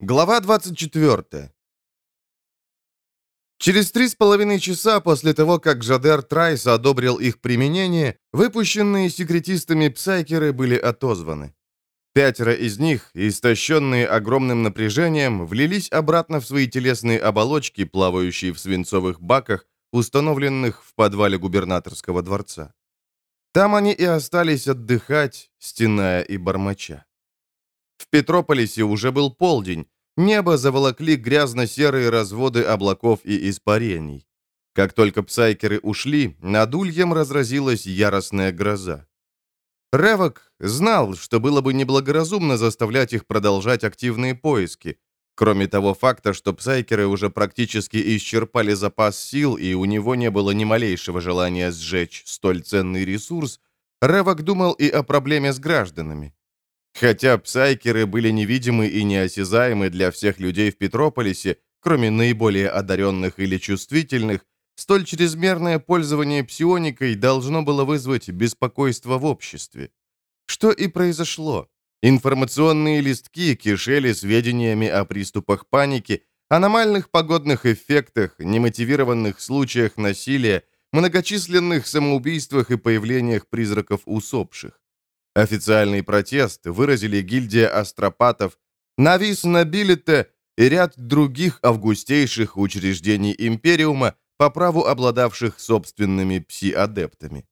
Глава 24. Через три с половиной часа после того, как Жадер Трайс одобрил их применение, выпущенные секретистами псайкеры были отозваны. Пятеро из них, истощенные огромным напряжением, влились обратно в свои телесные оболочки, плавающие в свинцовых баках, установленных в подвале губернаторского дворца. Там они и остались отдыхать, стеная и бормоча. В Петрополисе уже был полдень. Небо заволокли грязно-серые разводы облаков и испарений. Как только псайкеры ушли, над ульем разразилась яростная гроза. Ревок знал, что было бы неблагоразумно заставлять их продолжать активные поиски. Кроме того факта, что псайкеры уже практически исчерпали запас сил, и у него не было ни малейшего желания сжечь столь ценный ресурс, Ревок думал и о проблеме с гражданами. Хотя псайкеры были невидимы и неосязаемы для всех людей в Петрополисе, кроме наиболее одаренных или чувствительных, столь чрезмерное пользование псионикой должно было вызвать беспокойство в обществе. Что и произошло. Информационные листки кишели сведениями о приступах паники, аномальных погодных эффектах, немотивированных случаях насилия, многочисленных самоубийствах и появлениях призраков усопших. Официальный протест выразили гильдия астропатов, Навис Нобилите и ряд других августейших учреждений Империума, по праву обладавших собственными пси-адептами.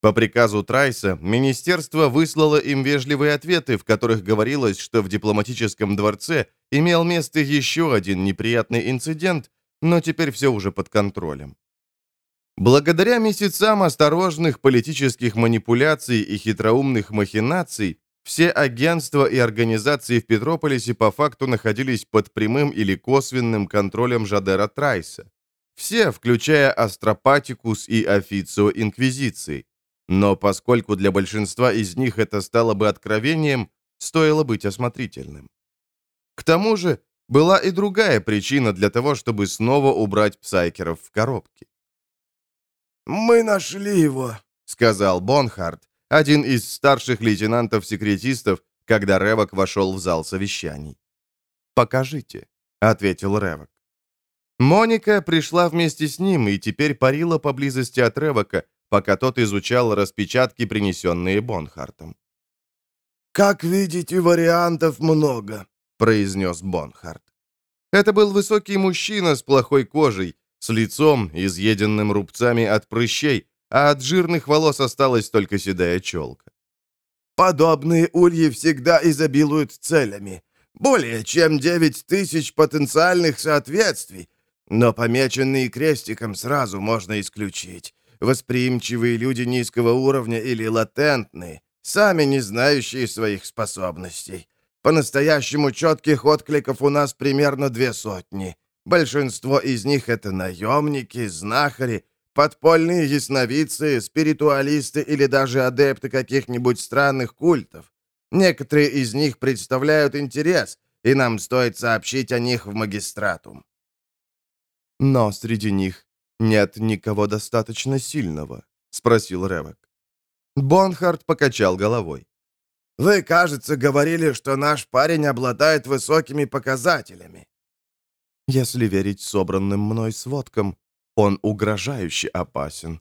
По приказу Трайса министерство выслало им вежливые ответы, в которых говорилось, что в дипломатическом дворце имел место еще один неприятный инцидент, но теперь все уже под контролем. Благодаря месяцам осторожных политических манипуляций и хитроумных махинаций, все агентства и организации в Петрополисе по факту находились под прямым или косвенным контролем Жадера Трайса. Все, включая Астропатикус и Официо Инквизиции. Но поскольку для большинства из них это стало бы откровением, стоило быть осмотрительным. К тому же, была и другая причина для того, чтобы снова убрать псайкеров в коробки. «Мы нашли его», — сказал Бонхард, один из старших лейтенантов-секретистов, когда Ревок вошел в зал совещаний. «Покажите», — ответил Ревок. Моника пришла вместе с ним и теперь парила поблизости от Ревока, пока тот изучал распечатки, принесенные Бонхартом. «Как видите, вариантов много», — произнес Бонхарт. Это был высокий мужчина с плохой кожей, с лицом, изъеденным рубцами от прыщей, а от жирных волос осталась только седая челка. «Подобные ульи всегда изобилуют целями. Более чем девять тысяч потенциальных соответствий, но помеченные крестиком сразу можно исключить. Восприимчивые люди низкого уровня или латентные, сами не знающие своих способностей. По-настоящему четких откликов у нас примерно две сотни. Большинство из них — это наемники, знахари, подпольные ясновидцы, спиритуалисты или даже адепты каких-нибудь странных культов. Некоторые из них представляют интерес, и нам стоит сообщить о них в магистратум. «Но среди них нет никого достаточно сильного?» — спросил Ревек. Бонхард покачал головой. «Вы, кажется, говорили, что наш парень обладает высокими показателями. Если верить собранным мной сводкам, он угрожающе опасен.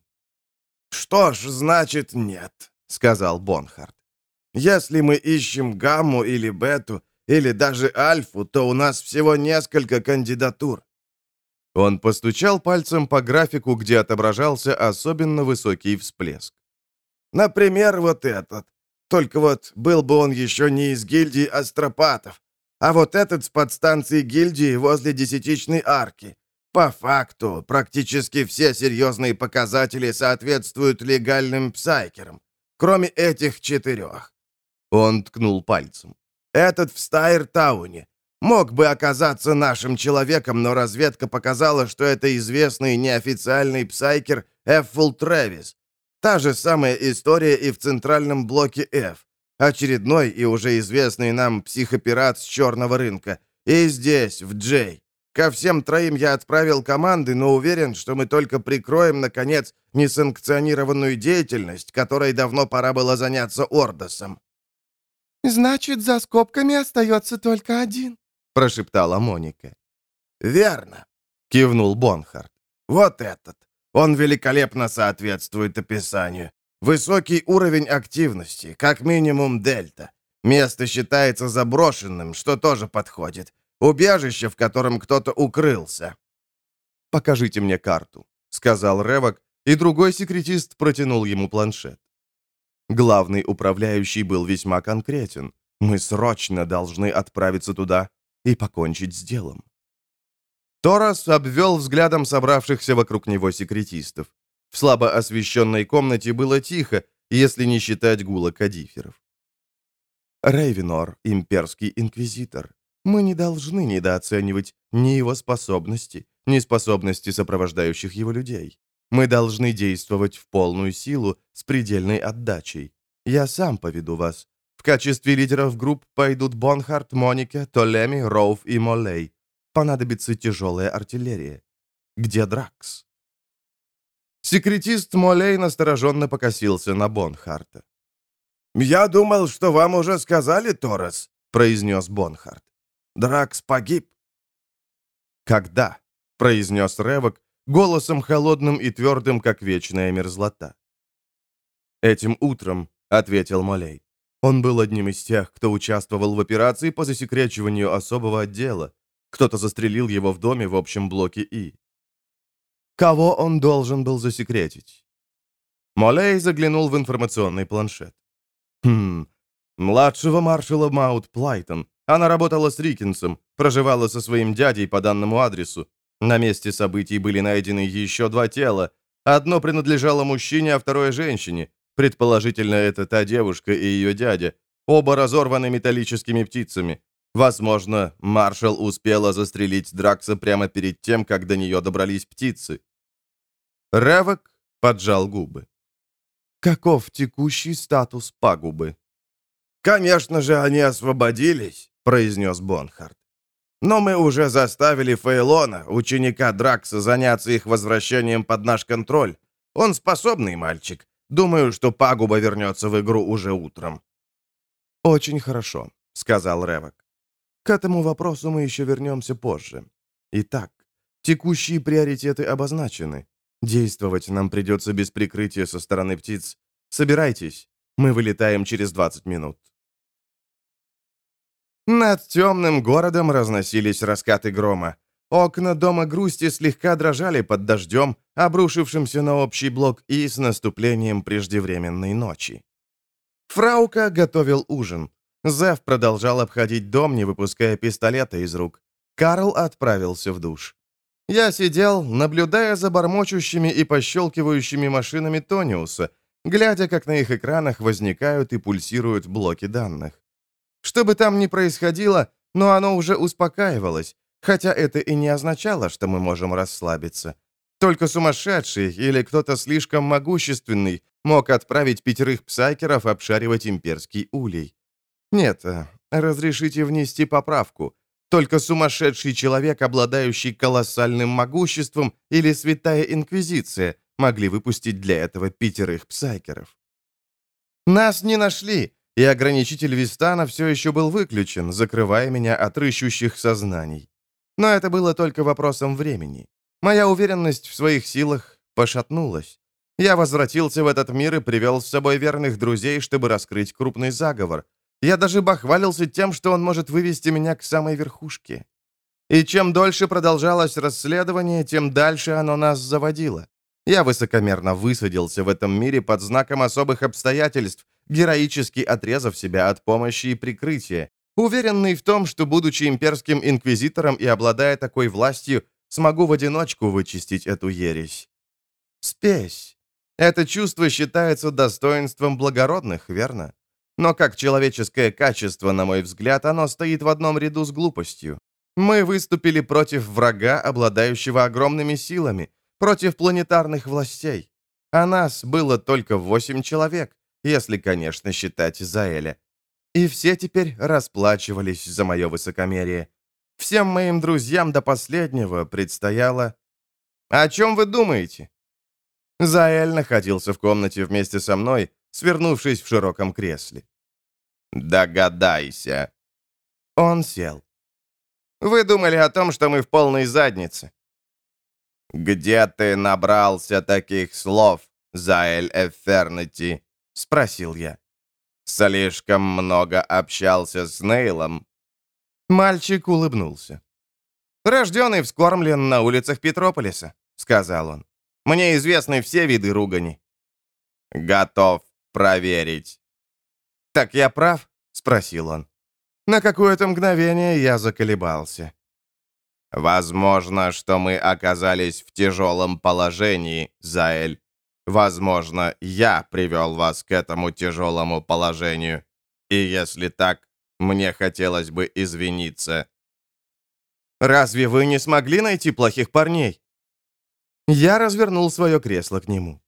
«Что ж, значит, нет», — сказал Бонхард. «Если мы ищем гамму или бету, или даже альфу, то у нас всего несколько кандидатур». Он постучал пальцем по графику, где отображался особенно высокий всплеск. «Например, вот этот. Только вот был бы он еще не из гильдии астропатов, а вот этот с подстанции гильдии возле десятичной арки. По факту, практически все серьезные показатели соответствуют легальным псайкерам, кроме этих четырех. Он ткнул пальцем. Этот в Стайртауне. Мог бы оказаться нашим человеком, но разведка показала, что это известный неофициальный псайкер Эффул Трэвис. Та же самая история и в центральном блоке F. Очередной и уже известный нам психопират с черного рынка. И здесь, в Джей. Ко всем троим я отправил команды, но уверен, что мы только прикроем, наконец, несанкционированную деятельность, которой давно пора было заняться Ордосом. «Значит, за скобками остается только один», — прошептала Моника. «Верно», — кивнул Бонхард. «Вот этот. Он великолепно соответствует описанию. Высокий уровень активности, как минимум дельта. Место считается заброшенным, что тоже подходит. Убежище, в котором кто-то укрылся. «Покажите мне карту», — сказал Ревок, и другой секретист протянул ему планшет. Главный управляющий был весьма конкретен. Мы срочно должны отправиться туда и покончить с делом. Торос обвел взглядом собравшихся вокруг него секретистов. В слабо освещенной комнате было тихо, если не считать гула кадиферов. Рейвенор, имперский инквизитор. Мы не должны недооценивать ни его способности, ни способности сопровождающих его людей. Мы должны действовать в полную силу, с предельной отдачей. Я сам поведу вас. В качестве лидеров групп пойдут Бонхарт, Моника, Толеми, Роуф и Моллей. Понадобится тяжелая артиллерия. Где Дракс? Секретист Молей настороженно покосился на Бонхарта. «Я думал, что вам уже сказали, Торрес», — произнес Бонхарт. «Дракс погиб». «Когда?» — произнес Ревок, голосом холодным и твердым, как вечная мерзлота. «Этим утром», — ответил Молей. Он был одним из тех, кто участвовал в операции по засекречиванию особого отдела. Кто-то застрелил его в доме в общем блоке И. Кого он должен был засекретить? Молей заглянул в информационный планшет. Хм, младшего маршала Маут Плайтон. Она работала с Рикинсом, проживала со своим дядей по данному адресу. На месте событий были найдены еще два тела. Одно принадлежало мужчине, а второе женщине. Предположительно, это та девушка и ее дядя. Оба разорваны металлическими птицами. Возможно, маршал успела застрелить Дракса прямо перед тем, как до нее добрались птицы. Ревок поджал губы. Каков текущий статус пагубы? «Конечно же, они освободились», — произнес Бонхард. «Но мы уже заставили Фейлона, ученика Дракса, заняться их возвращением под наш контроль. Он способный мальчик. Думаю, что пагуба вернется в игру уже утром». «Очень хорошо», — сказал Ревок. «К этому вопросу мы еще вернемся позже. Итак, текущие приоритеты обозначены. Действовать нам придется без прикрытия со стороны птиц. Собирайтесь, мы вылетаем через 20 минут. Над темным городом разносились раскаты грома. Окна дома грусти слегка дрожали под дождем, обрушившимся на общий блок и с наступлением преждевременной ночи. Фраука готовил ужин. Зев продолжал обходить дом, не выпуская пистолета из рук. Карл отправился в душ. Я сидел, наблюдая за бормочущими и пощелкивающими машинами Тониуса, глядя, как на их экранах возникают и пульсируют блоки данных. Что бы там ни происходило, но оно уже успокаивалось, хотя это и не означало, что мы можем расслабиться. Только сумасшедший или кто-то слишком могущественный мог отправить пятерых псайкеров обшаривать имперский улей. Нет, э, разрешите внести поправку. Только сумасшедший человек, обладающий колоссальным могуществом, или святая инквизиция могли выпустить для этого пятерых псайкеров. Нас не нашли, и ограничитель Вистана все еще был выключен, закрывая меня от рыщущих сознаний. Но это было только вопросом времени. Моя уверенность в своих силах пошатнулась. Я возвратился в этот мир и привел с собой верных друзей, чтобы раскрыть крупный заговор, я даже бахвалился тем, что он может вывести меня к самой верхушке. И чем дольше продолжалось расследование, тем дальше оно нас заводило. Я высокомерно высадился в этом мире под знаком особых обстоятельств, героически отрезав себя от помощи и прикрытия, уверенный в том, что, будучи имперским инквизитором и обладая такой властью, смогу в одиночку вычистить эту ересь. Спесь. Это чувство считается достоинством благородных, верно? Но как человеческое качество, на мой взгляд, оно стоит в одном ряду с глупостью. Мы выступили против врага, обладающего огромными силами, против планетарных властей. А нас было только восемь человек, если, конечно, считать Заэля. И все теперь расплачивались за мое высокомерие. Всем моим друзьям до последнего предстояло... «О чем вы думаете?» Заэль находился в комнате вместе со мной, свернувшись в широком кресле. «Догадайся». Он сел. Вы думали о том, что мы в полной заднице». «Где ты набрался таких слов, Заэль Эфернити?» — спросил я. «Слишком много общался с Нейлом». Мальчик улыбнулся. «Рожденный вскормлен на улицах Петрополиса», — сказал он. «Мне известны все виды ругани». «Готов проверить». «Так я прав?» — спросил он. На какое-то мгновение я заколебался. «Возможно, что мы оказались в тяжелом положении, Заэль. Возможно, я привел вас к этому тяжелому положению. И если так, мне хотелось бы извиниться». «Разве вы не смогли найти плохих парней?» Я развернул свое кресло к нему.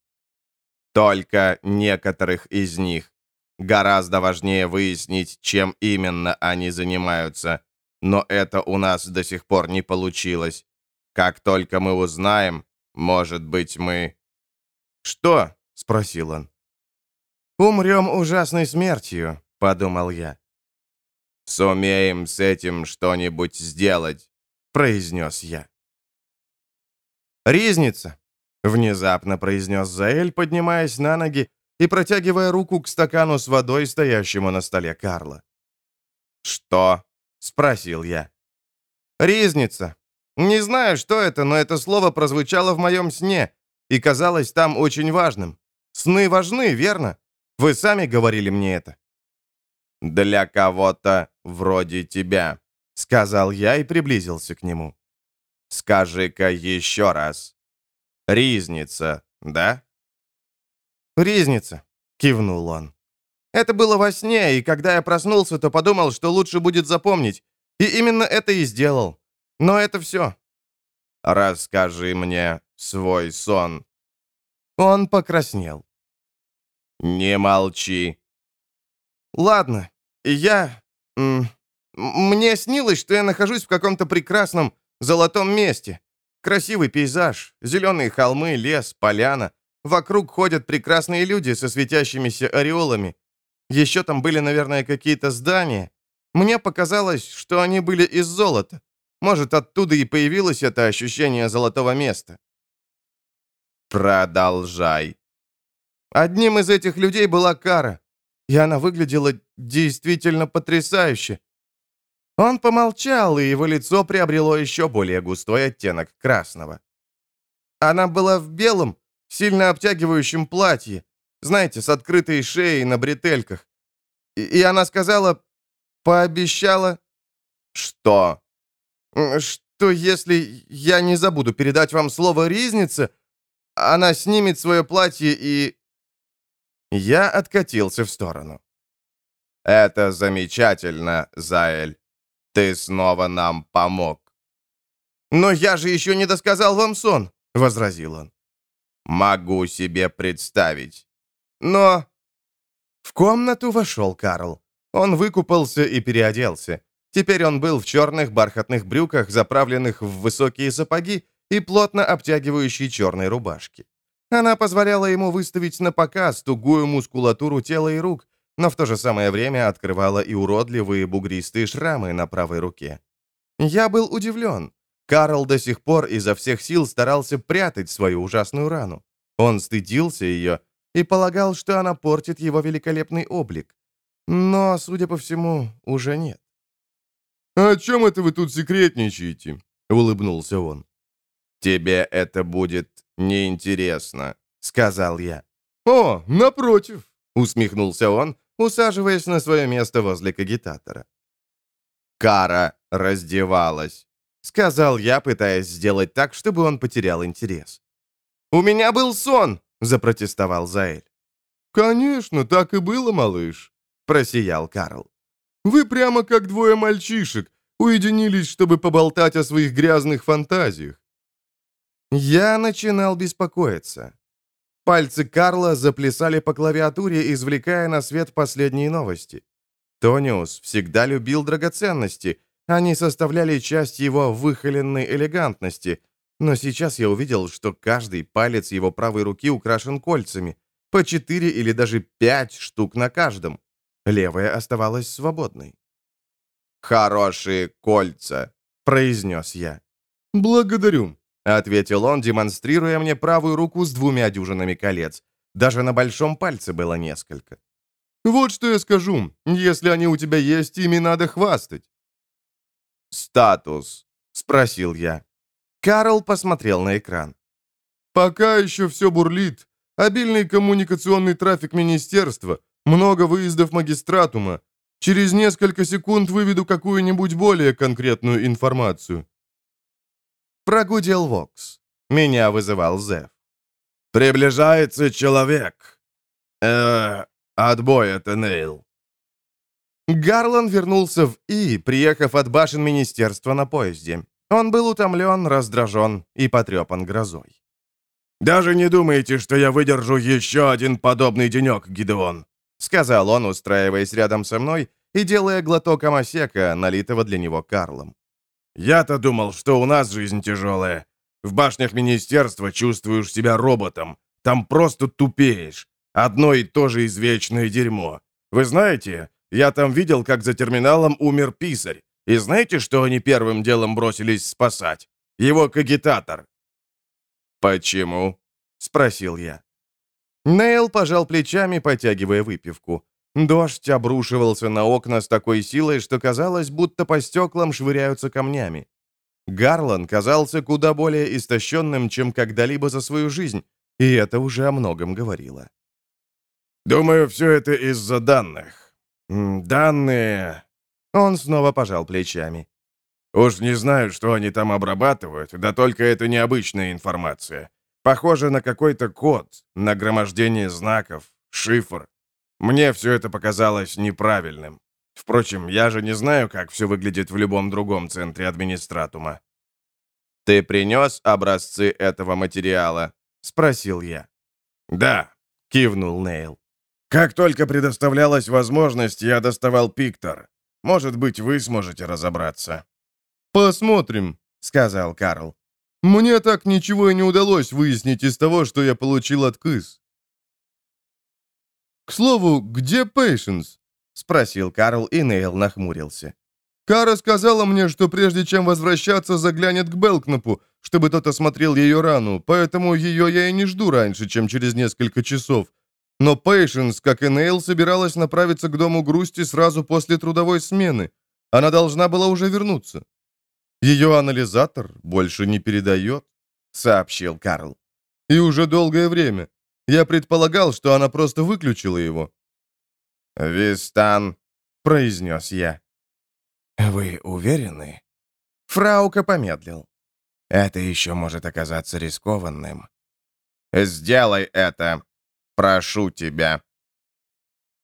«Только некоторых из них. Гораздо важнее выяснить, чем именно они занимаются. Но это у нас до сих пор не получилось. Как только мы узнаем, может быть, мы...» «Что?» — спросил он. «Умрем ужасной смертью», — подумал я. «Сумеем с этим что-нибудь сделать», — произнес я. «Ризница», — внезапно произнес Заэль, поднимаясь на ноги и протягивая руку к стакану с водой, стоящему на столе Карла. «Что?» — спросил я. «Ризница. Не знаю, что это, но это слово прозвучало в моем сне и казалось там очень важным. Сны важны, верно? Вы сами говорили мне это». «Для кого-то вроде тебя», — сказал я и приблизился к нему. «Скажи-ка еще раз. Ризница, да?» «Ризница», — кивнул он. «Это было во сне, и когда я проснулся, то подумал, что лучше будет запомнить. И именно это и сделал. Но это все». «Расскажи мне свой сон». Он покраснел. «Не молчи». «Ладно, я... Мне снилось, что я нахожусь в каком-то прекрасном золотом месте. Красивый пейзаж, зеленые холмы, лес, поляна. Вокруг ходят прекрасные люди со светящимися ореолами. Еще там были, наверное, какие-то здания. Мне показалось, что они были из золота. Может, оттуда и появилось это ощущение золотого места. Продолжай. Одним из этих людей была Кара, и она выглядела действительно потрясающе. Он помолчал, и его лицо приобрело еще более густой оттенок красного. Она была в белом, сильно обтягивающем платье, знаете, с открытой шеей на бретельках. И, и она сказала, пообещала... Что? Что если я не забуду передать вам слово «ризница», она снимет свое платье и... Я откатился в сторону. «Это замечательно, Заэль. Ты снова нам помог». «Но я же еще не досказал вам сон», — возразил он. «Могу себе представить». «Но...» В комнату вошел Карл. Он выкупался и переоделся. Теперь он был в черных бархатных брюках, заправленных в высокие сапоги и плотно обтягивающей черной рубашке. Она позволяла ему выставить на показ тугую мускулатуру тела и рук, но в то же самое время открывала и уродливые бугристые шрамы на правой руке. Я был удивлен. Карл до сих пор изо всех сил старался прятать свою ужасную рану. Он стыдился ее и полагал, что она портит его великолепный облик. Но, судя по всему, уже нет. «О чем это вы тут секретничаете?» — улыбнулся он. «Тебе это будет неинтересно», — сказал я. «О, напротив», — усмехнулся он, усаживаясь на свое место возле кагитатора. Кара раздевалась. — сказал я, пытаясь сделать так, чтобы он потерял интерес. «У меня был сон!» — запротестовал Заэль. «Конечно, так и было, малыш», — просиял Карл. «Вы прямо как двое мальчишек, уединились, чтобы поболтать о своих грязных фантазиях». Я начинал беспокоиться. Пальцы Карла заплясали по клавиатуре, извлекая на свет последние новости. Тониус всегда любил драгоценности — они составляли часть его выхоленной элегантности, но сейчас я увидел, что каждый палец его правой руки украшен кольцами, по четыре или даже пять штук на каждом. Левая оставалась свободной. «Хорошие кольца», — произнес я. «Благодарю», — ответил он, демонстрируя мне правую руку с двумя дюжинами колец. Даже на большом пальце было несколько. «Вот что я скажу. Если они у тебя есть, ими надо хвастать». «Статус?» — спросил я. Карл посмотрел на экран. «Пока еще все бурлит. Обильный коммуникационный трафик министерства, много выездов магистратума. Через несколько секунд выведу какую-нибудь более конкретную информацию». Прогудел Вокс. Меня вызывал Зев. «Приближается человек. э отбой это Нейл». Гарлан вернулся в И, приехав от башен министерства на поезде. Он был утомлен, раздражен и потрепан грозой. «Даже не думайте, что я выдержу еще один подобный денек, Гидеон», сказал он, устраиваясь рядом со мной и делая глоток амасека, налитого для него Карлом. «Я-то думал, что у нас жизнь тяжелая. В башнях министерства чувствуешь себя роботом. Там просто тупеешь. Одно и то же извечное дерьмо. Вы знаете, я там видел, как за терминалом умер писарь. И знаете, что они первым делом бросились спасать? Его кагитатор. «Почему?» — спросил я. Нейл пожал плечами, потягивая выпивку. Дождь обрушивался на окна с такой силой, что казалось, будто по стеклам швыряются камнями. Гарлан казался куда более истощенным, чем когда-либо за свою жизнь, и это уже о многом говорило. «Думаю, все это из-за данных. Данные...» Он снова пожал плечами. «Уж не знаю, что они там обрабатывают, да только это необычная информация. Похоже на какой-то код, нагромождение знаков, шифр. Мне все это показалось неправильным. Впрочем, я же не знаю, как все выглядит в любом другом центре администратума. «Ты принес образцы этого материала?» — спросил я. «Да», — кивнул Нейл. «Как только предоставлялась возможность, я доставал пиктор. Может быть, вы сможете разобраться». «Посмотрим», — сказал Карл. «Мне так ничего и не удалось выяснить из того, что я получил от КЫС. «К слову, где Пейшенс?» — спросил Карл, и Нейл нахмурился. «Кара сказала мне, что прежде чем возвращаться, заглянет к Белкнапу, чтобы тот осмотрел ее рану, поэтому ее я и не жду раньше, чем через несколько часов. Но Пейшенс, как и Нейл, собиралась направиться к Дому Грусти сразу после трудовой смены. Она должна была уже вернуться. Ее анализатор больше не передает», — сообщил Карл. «И уже долгое время. Я предполагал, что она просто выключила его». «Вистан», — произнес я. «Вы уверены?» Фраука помедлил. «Это еще может оказаться рискованным». «Сделай это. Прошу тебя».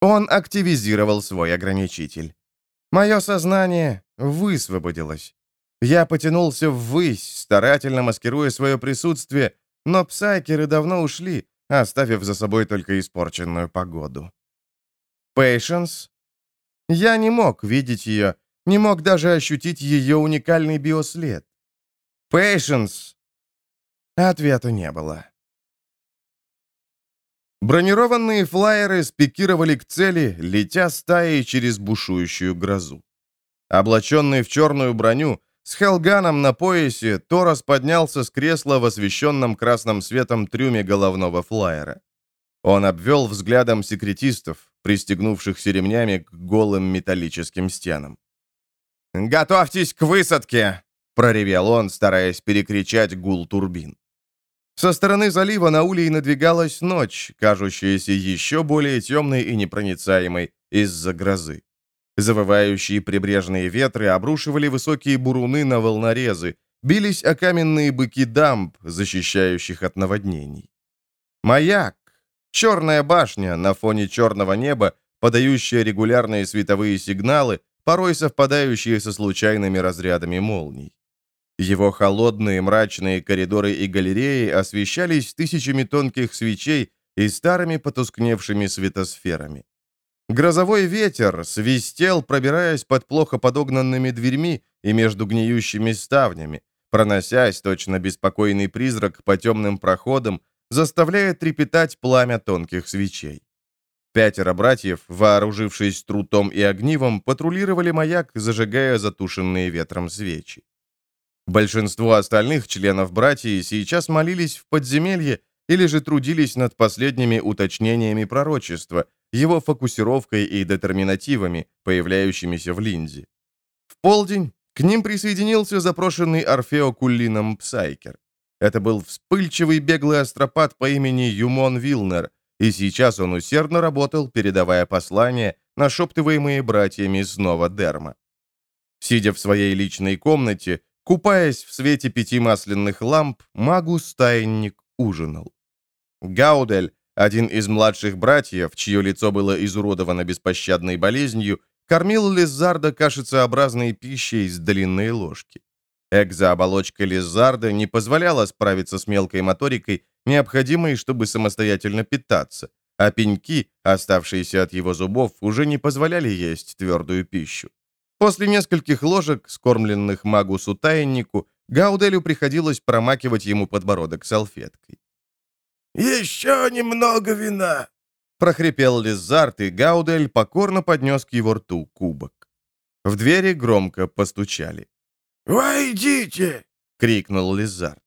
Он активизировал свой ограничитель. Мое сознание высвободилось. Я потянулся ввысь, старательно маскируя свое присутствие, но псайкеры давно ушли, оставив за собой только испорченную погоду. Пейшенс? Я не мог видеть ее, не мог даже ощутить ее уникальный биослед. Пейшенс? Ответа не было. Бронированные флайеры спикировали к цели, летя стаей через бушующую грозу. Облаченный в черную броню, с Хелганом на поясе Торос поднялся с кресла в освещенном красным светом трюме головного флайера. Он обвел взглядом секретистов, пристегнувшихся ремнями к голым металлическим стенам. «Готовьтесь к высадке!» — проревел он, стараясь перекричать гул турбин. Со стороны залива на улей надвигалась ночь, кажущаяся еще более темной и непроницаемой из-за грозы. Завывающие прибрежные ветры обрушивали высокие буруны на волнорезы, бились о каменные быки дамб, защищающих от наводнений. Маяк, черная башня на фоне черного неба, подающая регулярные световые сигналы, порой совпадающие со случайными разрядами молний. Его холодные мрачные коридоры и галереи освещались тысячами тонких свечей и старыми потускневшими светосферами. Грозовой ветер свистел, пробираясь под плохо подогнанными дверьми и между гниющими ставнями, проносясь точно беспокойный призрак по темным проходам, заставляя трепетать пламя тонких свечей. Пятеро братьев, вооружившись трутом и огнивом, патрулировали маяк, зажигая затушенные ветром свечи. Большинство остальных членов братьи сейчас молились в подземелье или же трудились над последними уточнениями пророчества, его фокусировкой и детерминативами, появляющимися в линзе. В полдень к ним присоединился запрошенный Орфео Куллином Псайкер. Это был вспыльчивый беглый астропат по имени Юмон Вилнер, и сейчас он усердно работал, передавая послания, нашептываемые братьями снова Дерма. Сидя в своей личной комнате, купаясь в свете пяти масляных ламп, магус-тайник ужинал. Гаудель, один из младших братьев, чье лицо было изуродовано беспощадной болезнью, кормил Лизарда кашицеобразной пищей с длинной ложки. Экзооболочка Лизарда не позволяла справиться с мелкой моторикой, необходимой, чтобы самостоятельно питаться, а пеньки, оставшиеся от его зубов, уже не позволяли есть твердую пищу. После нескольких ложек, скормленных магусу-таяннику, Гауделю приходилось промакивать ему подбородок салфеткой. «Еще немного вина!» прохрипел Лизард, и Гаудель покорно поднес к его рту кубок. В двери громко постучали. «Войдите!» — крикнул Лизард.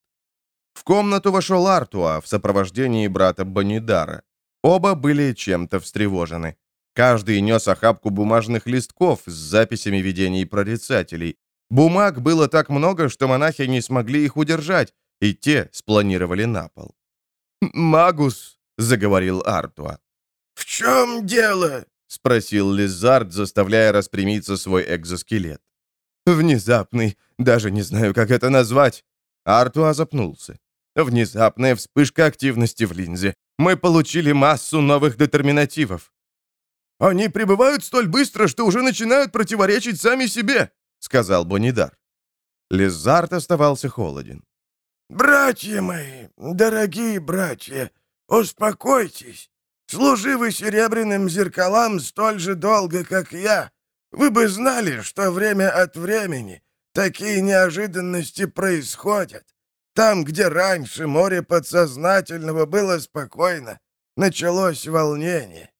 В комнату вошел Артуа в сопровождении брата Бонидара. Оба были чем-то встревожены. Каждый нес охапку бумажных листков с записями видений прорицателей. Бумаг было так много, что монахи не смогли их удержать, и те спланировали на пол. «Магус», — заговорил Артуа. «В чем дело?» — спросил Лизард, заставляя распрямиться свой экзоскелет. «Внезапный, даже не знаю, как это назвать». Артуа запнулся. «Внезапная вспышка активности в линзе. Мы получили массу новых детерминативов». «Они прибывают столь быстро, что уже начинают противоречить сами себе», — сказал Бонидар. Лизард оставался холоден. «Братья мои, дорогие братья, успокойтесь. Служи вы серебряным зеркалам столь же долго, как я, вы бы знали, что время от времени такие неожиданности происходят. Там, где раньше море подсознательного было спокойно, началось волнение.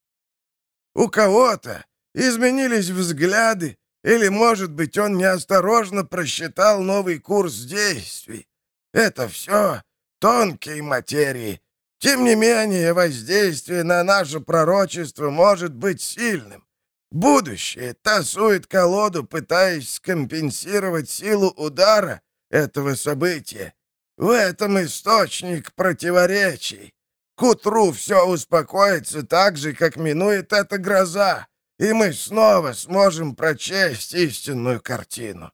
У кого-то изменились взгляды, или, может быть, он неосторожно просчитал новый курс действий. Это все тонкие материи, тем не менее, воздействие на наше пророчество может быть сильным. Будущее тасует колоду, пытаясь скомпенсировать силу удара этого события. В этом источник противоречий. К утру все успокоится так же, как минует эта гроза, и мы снова сможем прочесть истинную картину.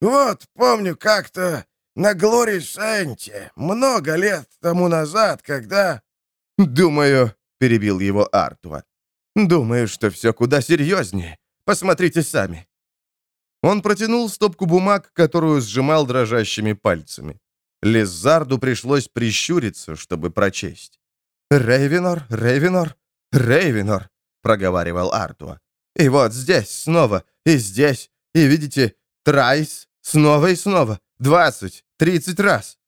Вот, помню, как-то на Глори Сенте, много лет тому назад, когда...» «Думаю», — перебил его Артуа, «думаю, что все куда серьезнее. Посмотрите сами». Он протянул стопку бумаг, которую сжимал дрожащими пальцами. Лизарду пришлось прищуриться, чтобы прочесть. «Рейвенор, Рейвенор, Рейвенор», — проговаривал Артуа. «И вот здесь снова, и здесь, и видите, Трайс, снова и снова, двадцать, Тридцать раз!»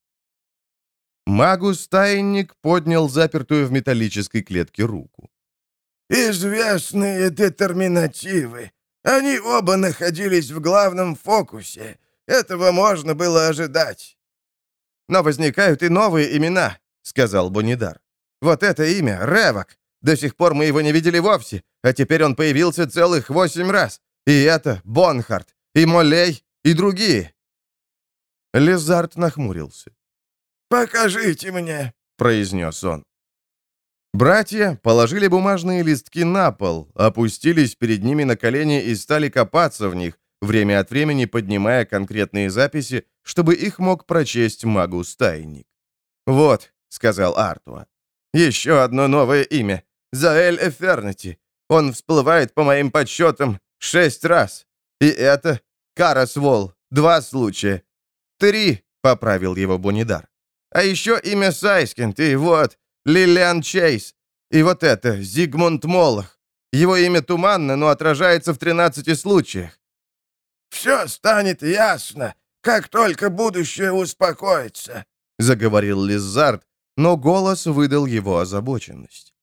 Магус-тайник поднял запертую в металлической клетке руку. «Известные детерминативы. Они оба находились в главном фокусе. Этого можно было ожидать». «Но возникают и новые имена», — сказал Бонидар. «Вот это имя, Ревок. До сих пор мы его не видели вовсе, а теперь он появился целых восемь раз. И это Бонхарт, и Молей, и другие. Лизард нахмурился. «Покажите мне», — произнес он. Братья положили бумажные листки на пол, опустились перед ними на колени и стали копаться в них, время от времени поднимая конкретные записи, чтобы их мог прочесть магус-тайник. «Вот», — сказал Артуа, — «еще одно новое имя. Заэль Эфернати. Он всплывает, по моим подсчетам, шесть раз. И это Карасвол. Два случая. «Три», — поправил его Бунидар. «А еще имя Сайскинд, и вот, Лилиан Чейз. И вот это, Зигмунд Молох. Его имя туманно, но отражается в 13 случаях». «Все станет ясно, как только будущее успокоится», — заговорил Лизард, но голос выдал его озабоченность.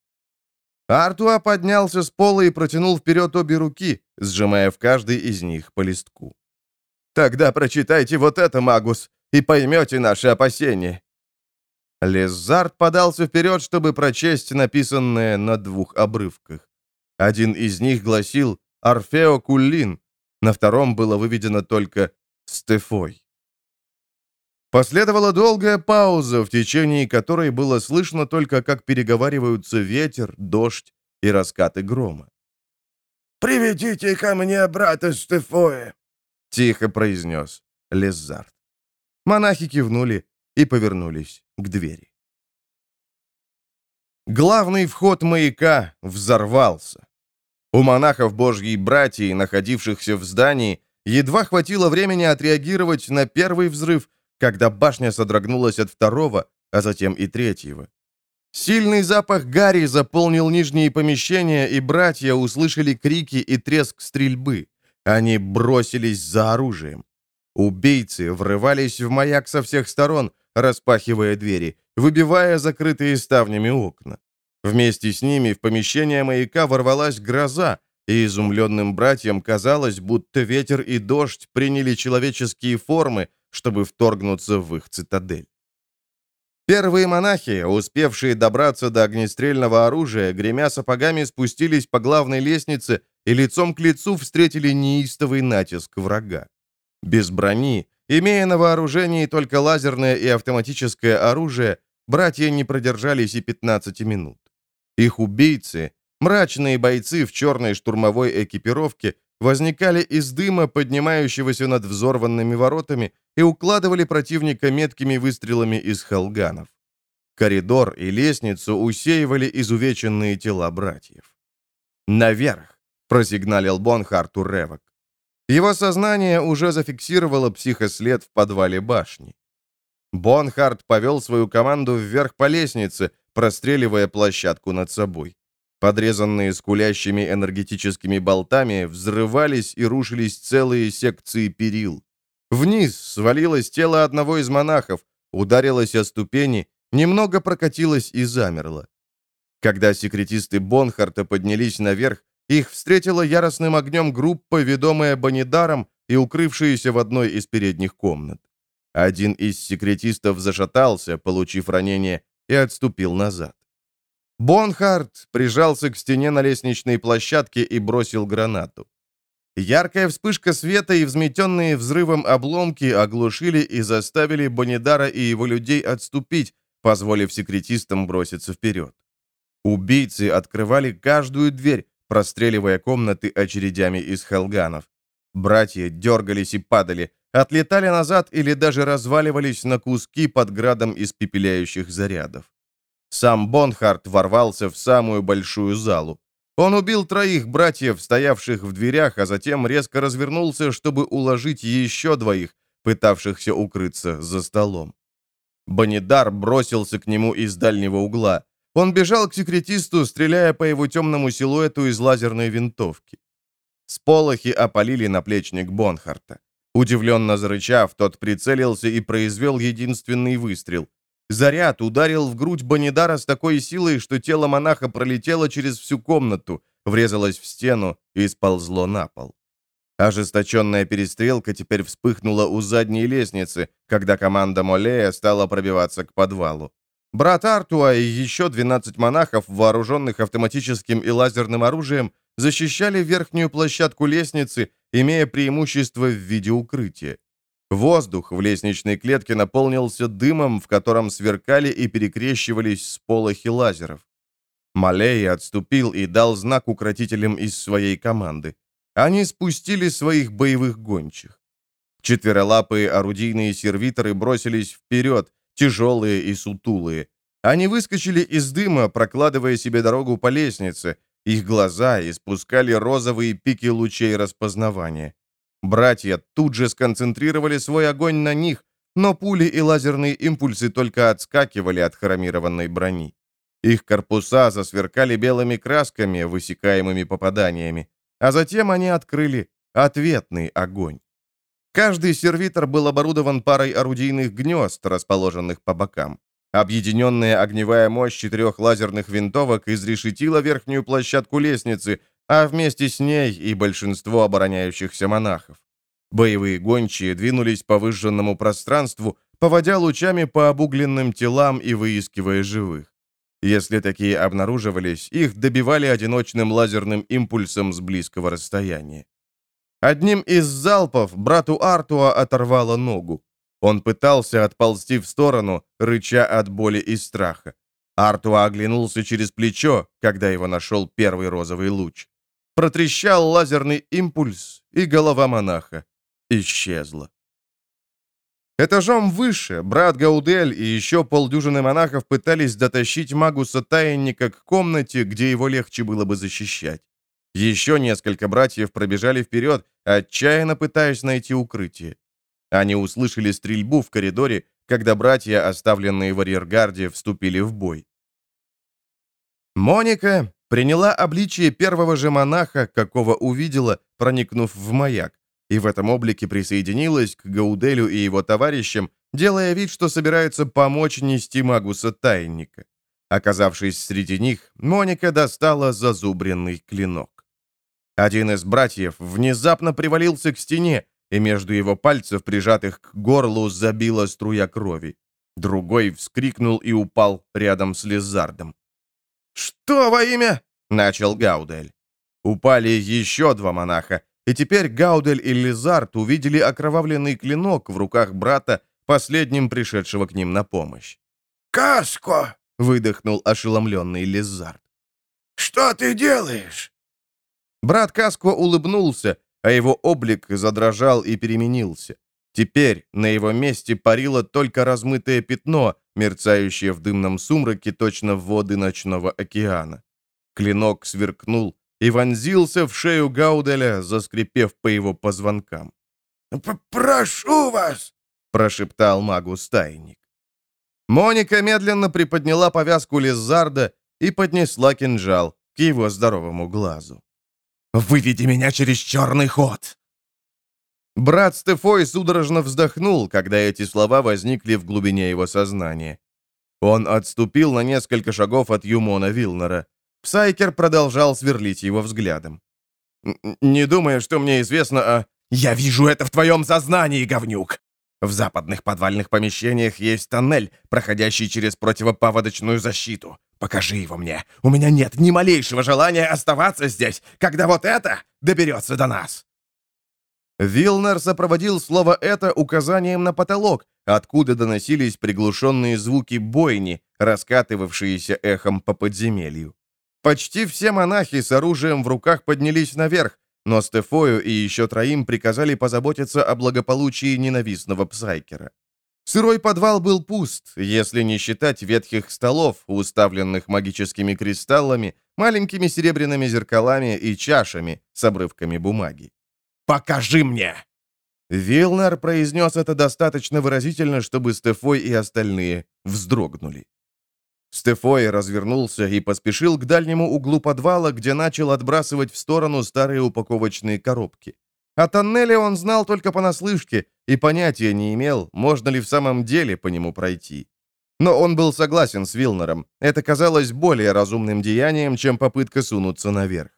Артуа поднялся с пола и протянул вперед обе руки, сжимая в каждой из них по листку. Тогда прочитайте вот это, Магус, и поймете наши опасения». Лезард подался вперед, чтобы прочесть написанное на двух обрывках. Один из них гласил «Орфео Куллин», на втором было выведено только «Стефой». Последовала долгая пауза, в течение которой было слышно только, как переговариваются ветер, дождь и раскаты грома. «Приведите ко мне брата Стефоя», — тихо произнес Лезард. Монахи кивнули и повернулись к двери. Главный вход маяка взорвался. У монахов Божьей братьи, находившихся в здании, едва хватило времени отреагировать на первый взрыв, когда башня содрогнулась от второго, а затем и третьего. Сильный запах гари заполнил нижние помещения, и братья услышали крики и треск стрельбы. Они бросились за оружием. Убийцы врывались в маяк со всех сторон, распахивая двери, выбивая закрытые ставнями окна. Вместе с ними в помещение маяка ворвалась гроза, и изумленным братьям казалось, будто ветер и дождь приняли человеческие формы, чтобы вторгнуться в их цитадель. Первые монахи, успевшие добраться до огнестрельного оружия, гремя сапогами спустились по главной лестнице и лицом к лицу встретили неистовый натиск врага. Без брони, имея на вооружении только лазерное и автоматическое оружие, братья не продержались и 15 минут. Их убийцы, мрачные бойцы в черной штурмовой экипировке, возникали из дыма, поднимающегося над взорванными воротами, и укладывали противника меткими выстрелами из халганов. Коридор и лестницу усеивали изувеченные тела братьев. «Наверх!» — просигналил Бонхарту Ревок. Его сознание уже зафиксировало психослед в подвале башни. Бонхарт повел свою команду вверх по лестнице, простреливая площадку над собой. Подрезанные скулящими энергетическими болтами взрывались и рушились целые секции перил. Вниз свалилось тело одного из монахов, ударилось о ступени, немного прокатилось и замерло. Когда секретисты Бонхарта поднялись наверх, их встретила яростным огнем группа, ведомая Банидаром и укрывшаяся в одной из передних комнат. Один из секретистов зашатался, получив ранение, и отступил назад. Бонхарт прижался к стене на лестничной площадке и бросил гранату. Яркая вспышка света и взметенные взрывом обломки оглушили и заставили Бонидара и его людей отступить, позволив секретистам броситься вперед. Убийцы открывали каждую дверь, простреливая комнаты очередями из хелганов. Братья дергались и падали, отлетали назад или даже разваливались на куски под градом испепеляющих зарядов. Сам Бонхарт ворвался в самую большую залу. Он убил троих братьев, стоявших в дверях, а затем резко развернулся, чтобы уложить еще двоих, пытавшихся укрыться за столом. Банидар бросился к нему из дальнего угла. Он бежал к секретисту, стреляя по его темному силуэту из лазерной винтовки. Сполохи опалили наплечник Бонхарта. Удивленно зарычав, тот прицелился и произвел единственный выстрел. Заряд ударил в грудь Банидара с такой силой, что тело монаха пролетело через всю комнату, врезалось в стену и сползло на пол. Ожесточенная перестрелка теперь вспыхнула у задней лестницы, когда команда Молея стала пробиваться к подвалу. Брат Артуа и еще 12 монахов, вооруженных автоматическим и лазерным оружием, защищали верхнюю площадку лестницы, имея преимущество в виде укрытия. Воздух в лестничной клетке наполнился дымом, в котором сверкали и перекрещивались сполохи лазеров. Малей отступил и дал знак укротителям из своей команды. Они спустили своих боевых гончих. Четверолапые орудийные сервиторы бросились вперед, тяжелые и сутулые. Они выскочили из дыма, прокладывая себе дорогу по лестнице. Их глаза испускали розовые пики лучей распознавания. Братья тут же сконцентрировали свой огонь на них, но пули и лазерные импульсы только отскакивали от хромированной брони. Их корпуса засверкали белыми красками, высекаемыми попаданиями, а затем они открыли ответный огонь. Каждый сервитор был оборудован парой орудийных гнезд, расположенных по бокам. Объединенная огневая мощь четырех лазерных винтовок изрешетила верхнюю площадку лестницы, а вместе с ней и большинство обороняющихся монахов. Боевые гончие двинулись по выжженному пространству, поводя лучами по обугленным телам и выискивая живых. Если такие обнаруживались, их добивали одиночным лазерным импульсом с близкого расстояния. Одним из залпов брату Артуа оторвало ногу. Он пытался отползти в сторону, рыча от боли и страха. Артуа оглянулся через плечо, когда его нашел первый розовый луч. Протрещал лазерный импульс, и голова монаха исчезла. Этажом выше брат Гаудель и еще полдюжины монахов пытались дотащить магуса таянника к комнате, где его легче было бы защищать. Еще несколько братьев пробежали вперед, отчаянно пытаясь найти укрытие. Они услышали стрельбу в коридоре, когда братья, оставленные в арьергарде, вступили в бой. Моника приняла обличие первого же монаха, какого увидела, проникнув в маяк, и в этом облике присоединилась к Гауделю и его товарищам, делая вид, что собирается помочь нести магуса тайника. Оказавшись среди них, Моника достала зазубренный клинок. Один из братьев внезапно привалился к стене, и между его пальцев, прижатых к горлу, забила струя крови. Другой вскрикнул и упал рядом с Лизардом. «Что во имя?» — начал Гаудель. Упали еще два монаха, и теперь Гаудель и Лизард увидели окровавленный клинок в руках брата, последним пришедшего к ним на помощь. «Каско!» — выдохнул ошеломленный Лизард. «Что ты делаешь?» Брат Каско улыбнулся, а его облик задрожал и переменился. Теперь на его месте парило только размытое пятно, мерцающее в дымном сумраке точно в воды ночного океана. Клинок сверкнул и вонзился в шею Гауделя, заскрипев по его позвонкам. «Прошу вас!» — прошептал магу-стайник. Моника медленно приподняла повязку Лизарда и поднесла кинжал к его здоровому глазу. «Выведи меня через черный ход!» Брат Стефой судорожно вздохнул, когда эти слова возникли в глубине его сознания. Он отступил на несколько шагов от Юмона Вилнера. Псайкер продолжал сверлить его взглядом. «Не думая, что мне известно о...» «Я вижу это в твоем сознании, говнюк!» В западных подвальных помещениях есть тоннель, проходящий через противопаводочную защиту. Покажи его мне. У меня нет ни малейшего желания оставаться здесь, когда вот это доберется до нас. Вилнер сопроводил слово «это» указанием на потолок, откуда доносились приглушенные звуки бойни, раскатывавшиеся эхом по подземелью. Почти все монахи с оружием в руках поднялись наверх, но Стефою и еще троим приказали позаботиться о благополучии ненавистного псайкера. Сырой подвал был пуст, если не считать ветхих столов, уставленных магическими кристаллами, маленькими серебряными зеркалами и чашами с обрывками бумаги. «Покажи мне!» Вилнер произнес это достаточно выразительно, чтобы Стефой и остальные вздрогнули. Стефой развернулся и поспешил к дальнему углу подвала, где начал отбрасывать в сторону старые упаковочные коробки. О тоннеле он знал только понаслышке и понятия не имел, можно ли в самом деле по нему пройти. Но он был согласен с Вилнером. Это казалось более разумным деянием, чем попытка сунуться наверх.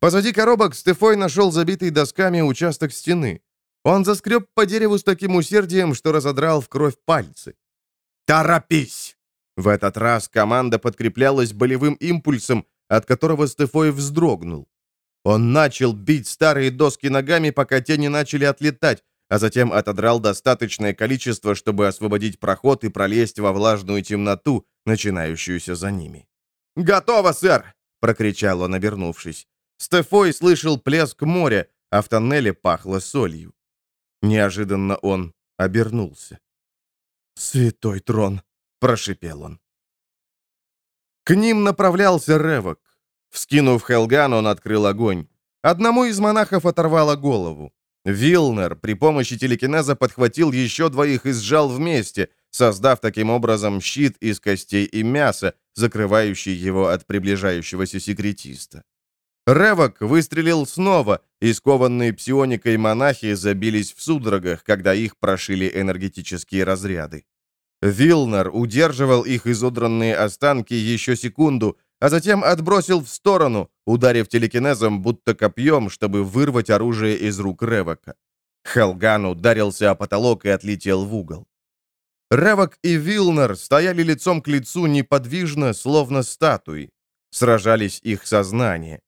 Позади коробок Стефой нашел забитый досками участок стены. Он заскреб по дереву с таким усердием, что разодрал в кровь пальцы. «Торопись!» В этот раз команда подкреплялась болевым импульсом, от которого Стефой вздрогнул. Он начал бить старые доски ногами, пока те не начали отлетать, а затем отодрал достаточное количество, чтобы освободить проход и пролезть во влажную темноту, начинающуюся за ними. «Готово, сэр!» — прокричал он, обернувшись. Стефой слышал плеск моря, а в тоннеле пахло солью. Неожиданно он обернулся. «Святой трон!» — прошипел он. К ним направлялся Ревок. Вскинув Хелган, он открыл огонь. Одному из монахов оторвало голову. Вилнер при помощи телекинеза подхватил еще двоих и сжал вместе, создав таким образом щит из костей и мяса, закрывающий его от приближающегося секретиста. Ревок выстрелил снова, и скованные псионикой монахи забились в судорогах, когда их прошили энергетические разряды. Вилнер удерживал их изодранные останки еще секунду, а затем отбросил в сторону, ударив телекинезом будто копьем, чтобы вырвать оружие из рук Ревока. Хелган ударился о потолок и отлетел в угол. Ревок и Вилнер стояли лицом к лицу неподвижно, словно статуи. Сражались их сознания.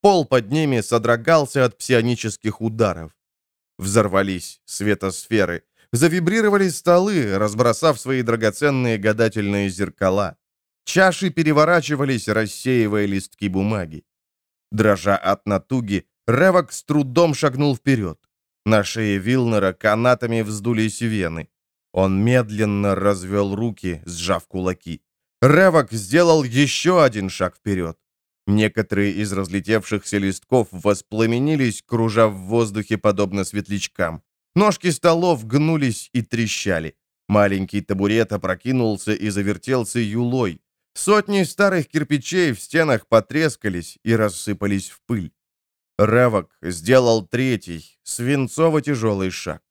Пол под ними содрогался от псионических ударов. Взорвались светосферы. Завибрировали столы, разбросав свои драгоценные гадательные зеркала. Чаши переворачивались, рассеивая листки бумаги. Дрожа от натуги, Ревок с трудом шагнул вперед. На шее Вилнера канатами вздулись вены. Он медленно развел руки, сжав кулаки. Ревок сделал еще один шаг вперед. Некоторые из разлетевшихся листков воспламенились, кружа в воздухе подобно светлячкам. Ножки столов гнулись и трещали. Маленький табурет опрокинулся и завертелся юлой. Сотни старых кирпичей в стенах потрескались и рассыпались в пыль. Ревок сделал третий, свинцово-тяжелый шаг.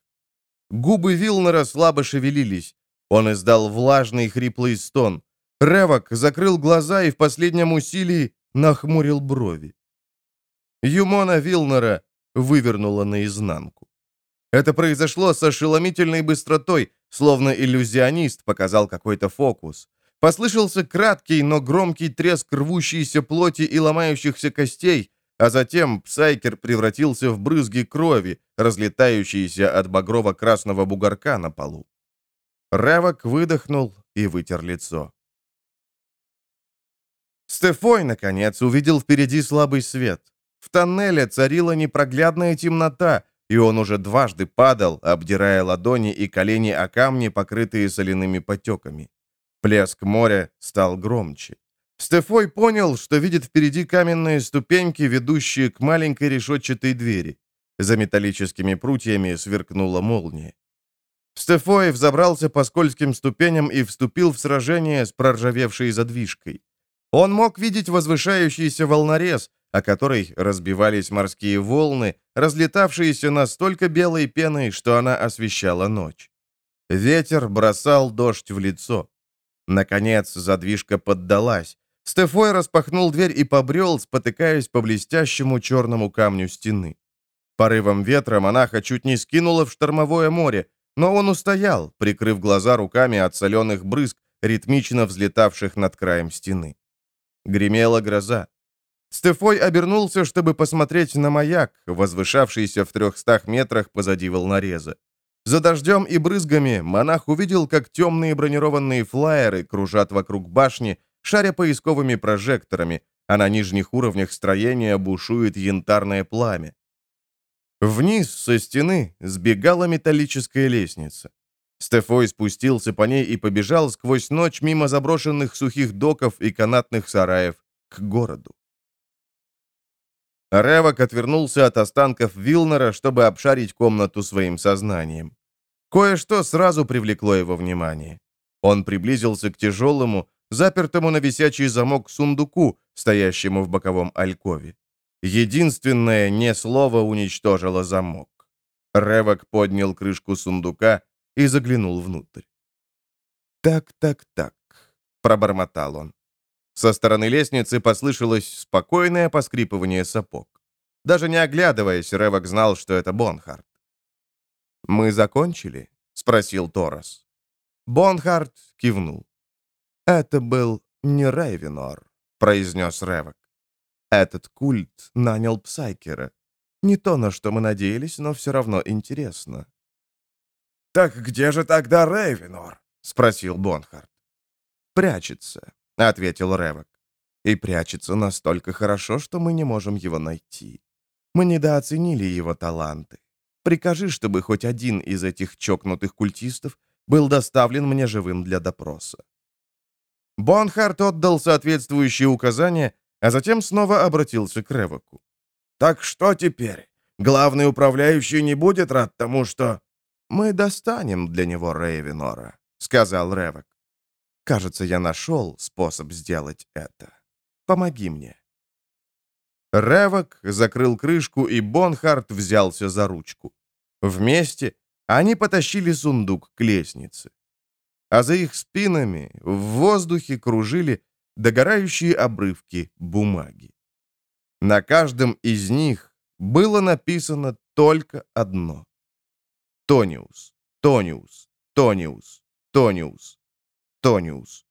Губы Вилнера слабо шевелились. Он издал влажный хриплый стон. Ревок закрыл глаза и в последнем усилии нахмурил брови. Юмона Вилнера вывернула наизнанку. Это произошло с ошеломительной быстротой, словно иллюзионист показал какой-то фокус. Послышался краткий, но громкий треск рвущейся плоти и ломающихся костей, а затем Псайкер превратился в брызги крови, разлетающиеся от багрово-красного бугорка на полу. Ревок выдохнул и вытер лицо. Стефой, наконец, увидел впереди слабый свет. В тоннеле царила непроглядная темнота, и он уже дважды падал, обдирая ладони и колени о камни, покрытые соляными потеками. Плеск моря стал громче. Стефой понял, что видит впереди каменные ступеньки, ведущие к маленькой решетчатой двери. За металлическими прутьями сверкнула молния. Стефой взобрался по скользким ступеням и вступил в сражение с проржавевшей задвижкой. Он мог видеть возвышающийся волнорез, о которой разбивались морские волны, разлетавшиеся настолько белой пеной, что она освещала ночь. Ветер бросал дождь в лицо. Наконец задвижка поддалась. Стефой распахнул дверь и побрел, спотыкаясь по блестящему черному камню стены. Порывом ветра монаха чуть не скинуло в штормовое море, но он устоял, прикрыв глаза руками от соленых брызг, ритмично взлетавших над краем стены. Гремела гроза. Стефой обернулся, чтобы посмотреть на маяк, возвышавшийся в трехстах метрах позади волнореза. За дождем и брызгами монах увидел, как темные бронированные флайеры кружат вокруг башни, шаря поисковыми прожекторами, а на нижних уровнях строения бушует янтарное пламя. Вниз со стены сбегала металлическая лестница. Стефой спустился по ней и побежал сквозь ночь мимо заброшенных сухих доков и канатных сараев к городу. Ревок отвернулся от останков Вилнера, чтобы обшарить комнату своим сознанием. Кое-что сразу привлекло его внимание. Он приблизился к тяжелому, запертому на висячий замок сундуку, стоящему в боковом алькове. Единственное не слово уничтожило замок. Ревок поднял крышку сундука и заглянул внутрь. «Так, так, так», — пробормотал он. Со стороны лестницы послышалось спокойное поскрипывание сапог. Даже не оглядываясь, Ревок знал, что это Бонхард. «Мы закончили?» — спросил Торос. Бонхард кивнул. «Это был не Рейвенор», — произнес Ревок. «Этот культ нанял Псайкера. Не то, на что мы надеялись, но все равно интересно». «Так где же тогда Рейвенор?» — спросил Бонхард. «Прячется», — ответил Ревок. «И прячется настолько хорошо, что мы не можем его найти. Мы недооценили его таланты. Прикажи, чтобы хоть один из этих чокнутых культистов был доставлен мне живым для допроса». Бонхарт отдал соответствующие указания, а затем снова обратился к Ревоку. «Так что теперь? Главный управляющий не будет рад тому, что...» «Мы достанем для него Рейвенора», — сказал Ревок. «Кажется, я нашел способ сделать это. Помоги мне». Ревок закрыл крышку, и Бонхарт взялся за ручку. Вместе они потащили сундук к лестнице а за их спинами в воздухе кружили догорающие обрывки бумаги. На каждом из них было написано только одно Тониус, Тониус, Тониус, Тониус, Тониус.